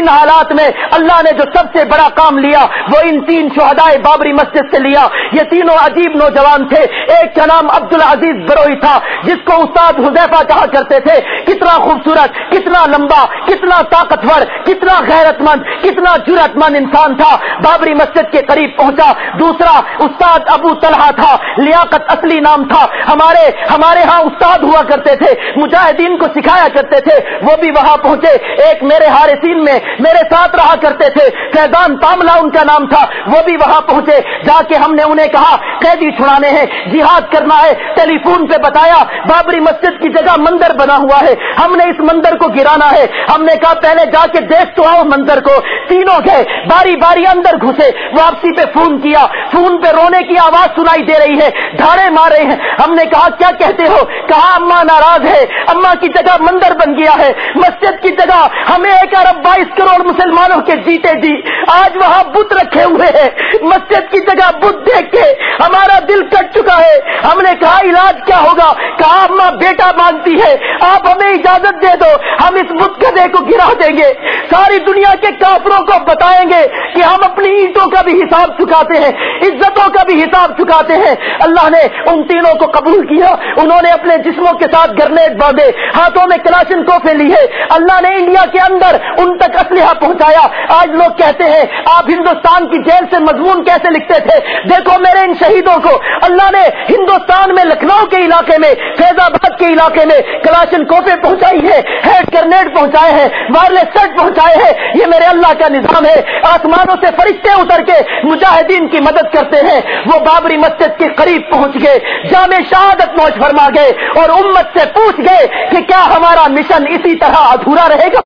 ان حالات میں اللہ نے جو سب سے بڑا کام لیا، وہ ان تین شہدائے بابری مسجد سے لیا۔ یہ تینوں عجیب نوجوان تھے۔ ایک کا نام عبد العزیز بروئی تھا، جس کو استاد حذیفہ کہا کرتے تھے، کتنا خوبصورت، کتنا لمبا، کتنا طاقتور، کتنا غیرت مند کتنا جرت مند انسان تھا۔ بابری مسجد کے قریب پہنچا۔ دوسرا استاد ابو طلحہ تھا۔ لیاقت اصلی نام تھا۔ ہمارے ہمارے ہاں استاد ہوا کرتے تھے۔ مجاہدین کو سکھایا کرتے تھے۔ وہ بھی وہاں پہنچے۔ ایک میرے حارثین میں میرے ساتھ رہا کرتے تھے۔ فیضان تاملہ ان کا نام تھا۔ وہ بھی وہاں پہنچے۔ جا کے ہم نے انہیں کہا، قیدی چھڑانے ہیں، جہاد کرنا ہے۔ ٹیلی فون پہ بتایا، بابری مسجد کی جگہ مندر بنا ہوا ہے۔ ہم نے اس مندر کو گرانا ہے۔ ہم نے کہا، پہلے جا کے دیکھ تو آؤ منظر کو۔ تینوں گئے، باری باری اندر گھسے۔ واپسی پہ فون کیا۔ فون پہ رونے کی آواز سنائی دے رہی ہے۔ دھاڑے مار رہے ہیں۔ ہم نے کہا، کیا کہتے ہو؟ کہا اما ناراض ہے۔ اما کی جگہ مندر بن گیا ہے۔ مسجد کی جگہ، ہمیں ایک ارب بائیس کروڑ مسلمانوں کے جیتے جی آج وہاں بت رکھے ہوئے ہیں۔ مسجد کی جگہ بت دیکھ کے ہے۔ ہم نے کہا، علاج کیا ہوگا؟ کہا اما بیٹا مانگتی ہے۔ آپ ہمیں اجازت دے دو، ہم اس بت گدے کو گرا دیں گے۔ ساری دنیا کے کافروں کو بتائیں گے کہ ہم اپنی اینٹوں کا بھی حساب چکاتے ہیں، عزتوں کا بھی حساب چکاتے ہیں۔ اللہ نے ان تینوں کو قبول کیا۔ انہوں نے اپنے جسموں کے ساتھ گرنیٹ باندھے، ہاتھوں میں کلاشن توحفے لیے۔ اللہ نے انڈیا کے اندر ان تک اسلحہ پہنچایا۔ آج لوگ کہتے ہیں، آپ ہندوستان کی جیل سے مضمون کیسے لکھتے تھے؟ دیکھو میرے ان شہیدوں کو۔ اللہ نے ہندوستان میں، لکھنؤ کے علاقے میں، فیض آباد کے علاقے میں کلاشن کوفے پہنچائی ہے ہیڈ گرنیڈ پہنچائے ہیں وائرلیس سیٹ پہنچائے ہیں۔ یہ میرے اللہ کا نظام ہے۔ آسمانوں سے فرشتے اتر کے مجاہدین کی مدد کرتے ہیں۔ وہ بابری مسجد کے قریب پہنچ گئے، جامع شہادت نوش فرما گئے اور امت سے پوچھ گئے کہ کیا ہمارا مشن اسی طرح ادھورا رہے گا؟